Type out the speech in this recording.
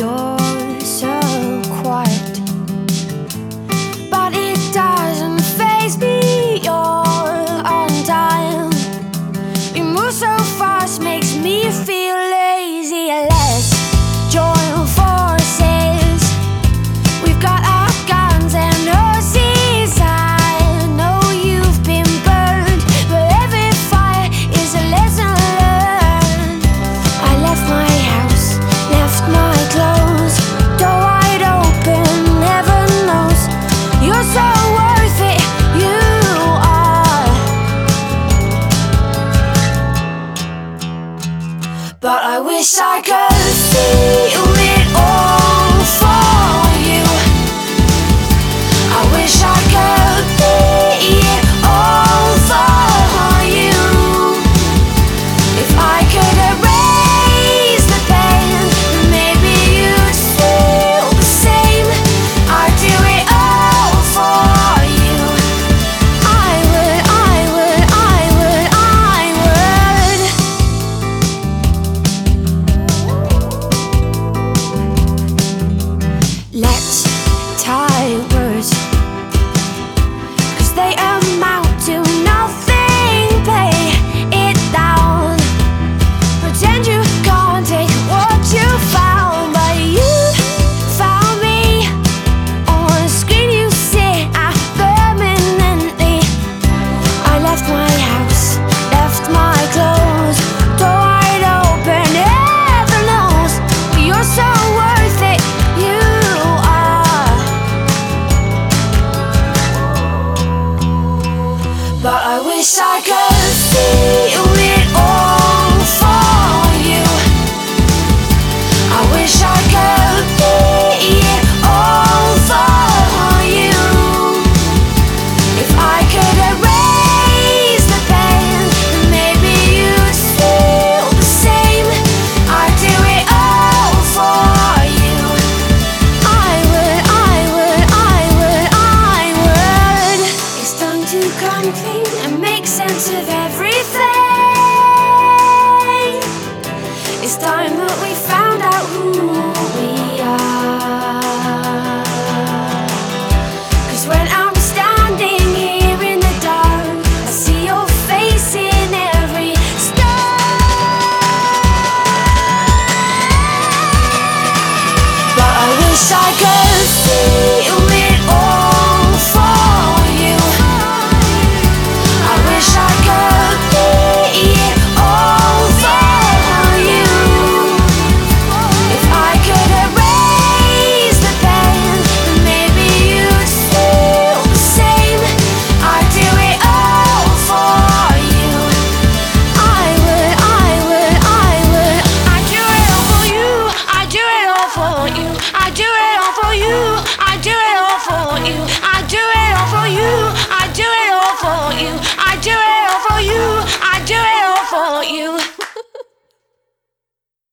Your. But I wish I could see you come clean and make sense of everything. It's time that we found out who we are. for you. I do